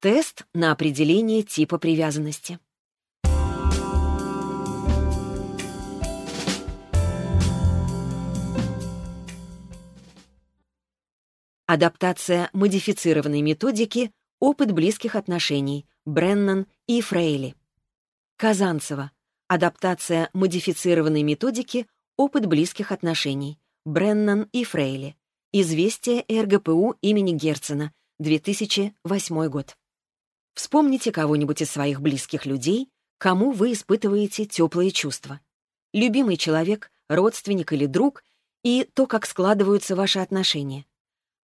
Тест на определение типа привязанности. Адаптация модифицированной методики «Опыт близких отношений» Бреннан и Фрейли. Казанцева. Адаптация модифицированной методики «Опыт близких отношений» Бреннан и Фрейли. Известие РГПУ имени Герцена, 2008 год. Вспомните кого-нибудь из своих близких людей, кому вы испытываете теплые чувства. Любимый человек, родственник или друг, и то, как складываются ваши отношения.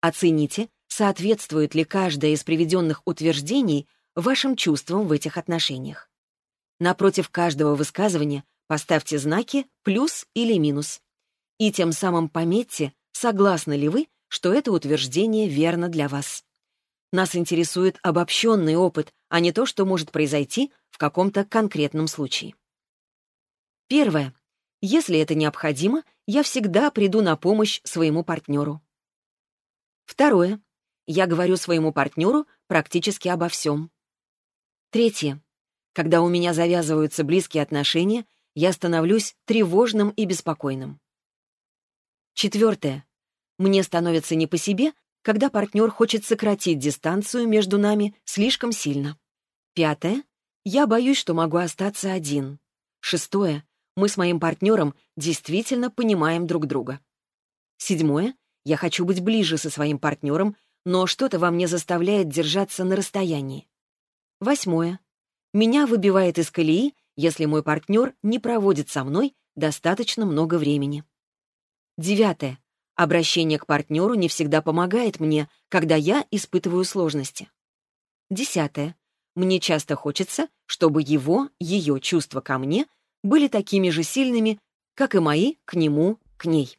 Оцените, соответствует ли каждое из приведенных утверждений вашим чувствам в этих отношениях. Напротив каждого высказывания поставьте знаки «плюс» или «минус». И тем самым пометьте, согласны ли вы, что это утверждение верно для вас. Нас интересует обобщенный опыт, а не то, что может произойти в каком-то конкретном случае. Первое. Если это необходимо, я всегда приду на помощь своему партнеру. Второе. Я говорю своему партнеру практически обо всем. Третье. Когда у меня завязываются близкие отношения, я становлюсь тревожным и беспокойным. Четвертое. Мне становится не по себе, когда партнер хочет сократить дистанцию между нами слишком сильно. Пятое. Я боюсь, что могу остаться один. Шестое. Мы с моим партнером действительно понимаем друг друга. Седьмое. Я хочу быть ближе со своим партнером, но что-то во мне заставляет держаться на расстоянии. Восьмое. Меня выбивает из колеи, если мой партнер не проводит со мной достаточно много времени. Девятое. Обращение к партнеру не всегда помогает мне, когда я испытываю сложности. Десятое. Мне часто хочется, чтобы его, ее чувства ко мне были такими же сильными, как и мои к нему, к ней.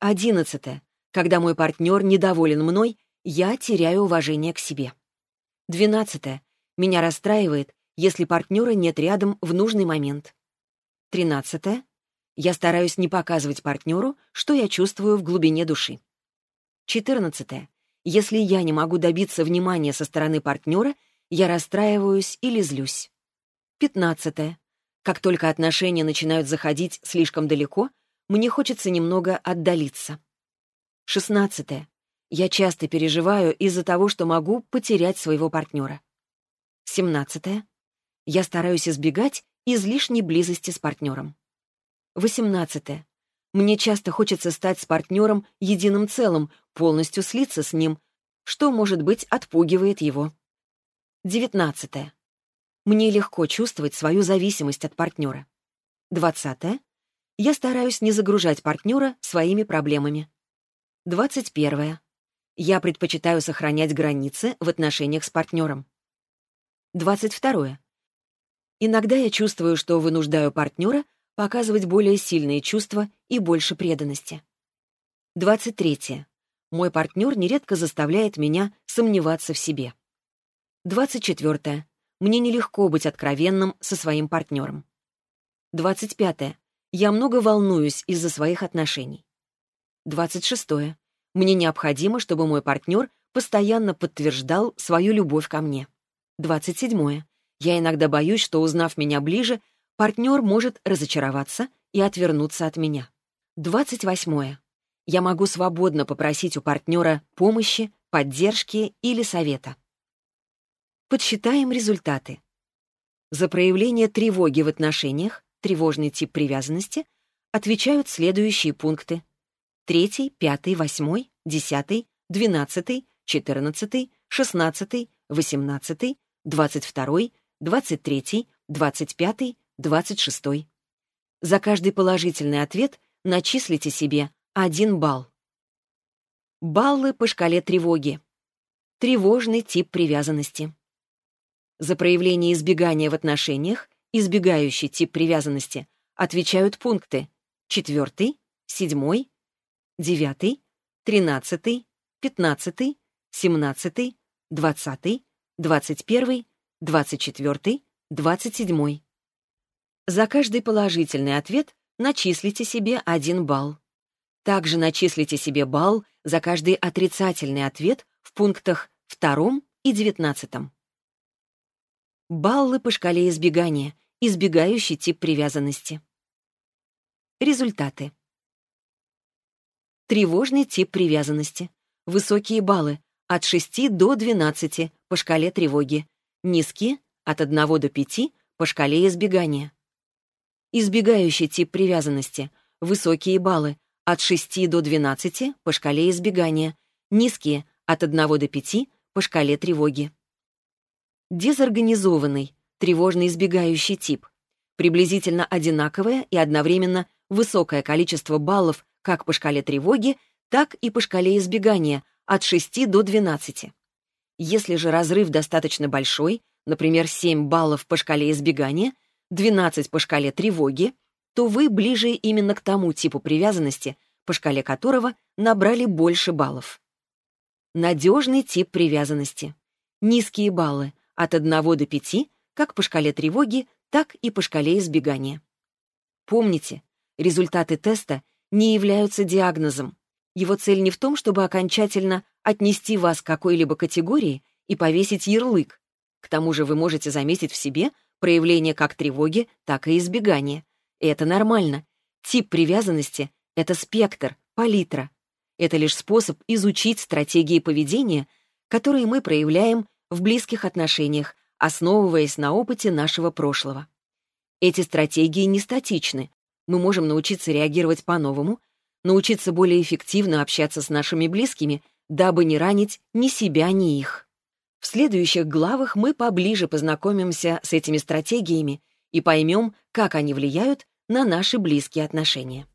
Одиннадцатое. Когда мой партнер недоволен мной, я теряю уважение к себе. Двенадцатое. Меня расстраивает, если партнера нет рядом в нужный момент. Тринадцатое. Я стараюсь не показывать партнеру, что я чувствую в глубине души. Четырнадцатое. Если я не могу добиться внимания со стороны партнера, я расстраиваюсь или злюсь. Пятнадцатое. Как только отношения начинают заходить слишком далеко, мне хочется немного отдалиться. Шестнадцатое. Я часто переживаю из-за того, что могу потерять своего партнера. Семнадцатое. Я стараюсь избегать излишней близости с партнером. Восемнадцатое. Мне часто хочется стать с партнером единым целым, полностью слиться с ним, что, может быть, отпугивает его. Девятнадцатое. Мне легко чувствовать свою зависимость от партнера. Двадцатое. Я стараюсь не загружать партнера своими проблемами. 21. Я предпочитаю сохранять границы в отношениях с партнером. 22. Иногда я чувствую, что вынуждаю партнера показывать более сильные чувства и больше преданности. 23. Мой партнер нередко заставляет меня сомневаться в себе. 24. Мне нелегко быть откровенным со своим партнером. 25. Я много волнуюсь из-за своих отношений. 26. Мне необходимо, чтобы мой партнер постоянно подтверждал свою любовь ко мне. 27. Я иногда боюсь, что, узнав меня ближе, партнер может разочароваться и отвернуться от меня. 28. Я могу свободно попросить у партнера помощи, поддержки или совета. Подсчитаем результаты. За проявление тревоги в отношениях, тревожный тип привязанности, отвечают следующие пункты третий, пятый, восьмой, десятый, двенадцатый, четырнадцатый, шестнадцатый, восемнадцатый, двадцать второй, двадцать третий, двадцать пятый, двадцать шестой. За каждый положительный ответ начислите себе один балл. Баллы по шкале тревоги. Тревожный тип привязанности. За проявление избегания в отношениях, избегающий тип привязанности, отвечают пункты четвертый, седьмой, девятый, тринадцатый, пятнадцатый, семнадцатый, двадцатый, двадцать первый, двадцать четвертый, двадцать седьмой. За каждый положительный ответ начислите себе один балл. Также начислите себе балл за каждый отрицательный ответ в пунктах втором и девятнадцатом. Баллы по шкале избегания, избегающий тип привязанности. Результаты. Тревожный тип привязанности. Высокие баллы от 6 до 12 по шкале тревоги. Низкие от 1 до 5 по шкале избегания. Избегающий тип привязанности. Высокие баллы от 6 до 12 по шкале избегания. Низкие от 1 до 5 по шкале тревоги. Дезорганизованный, тревожно избегающий тип. Приблизительно одинаковое и одновременно высокое количество баллов как по шкале тревоги, так и по шкале избегания от 6 до 12. Если же разрыв достаточно большой, например, 7 баллов по шкале избегания, 12 по шкале тревоги, то вы ближе именно к тому типу привязанности, по шкале которого набрали больше баллов. Надежный тип привязанности. Низкие баллы от 1 до 5, как по шкале тревоги, так и по шкале избегания. Помните, результаты теста не являются диагнозом. Его цель не в том, чтобы окончательно отнести вас к какой-либо категории и повесить ярлык. К тому же вы можете заметить в себе проявление как тревоги, так и избегания. И это нормально. Тип привязанности — это спектр, палитра. Это лишь способ изучить стратегии поведения, которые мы проявляем в близких отношениях, основываясь на опыте нашего прошлого. Эти стратегии не статичны. Мы можем научиться реагировать по-новому, научиться более эффективно общаться с нашими близкими, дабы не ранить ни себя, ни их. В следующих главах мы поближе познакомимся с этими стратегиями и поймем, как они влияют на наши близкие отношения.